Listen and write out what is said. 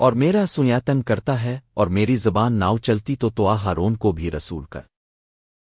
اور میرا سنیاتن کرتا ہے اور میری زبان ناؤ چلتی تو تو ہارون کو بھی رسول کر۔